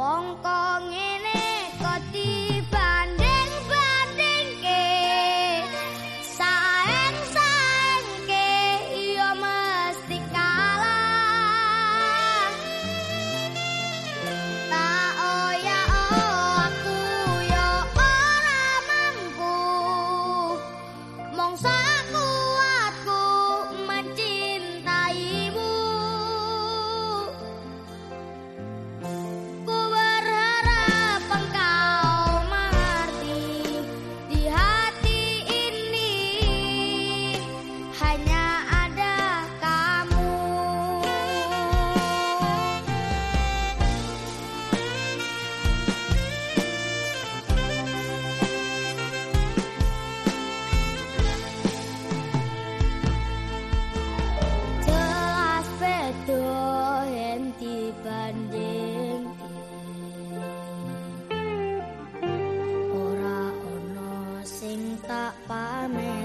王高。amén.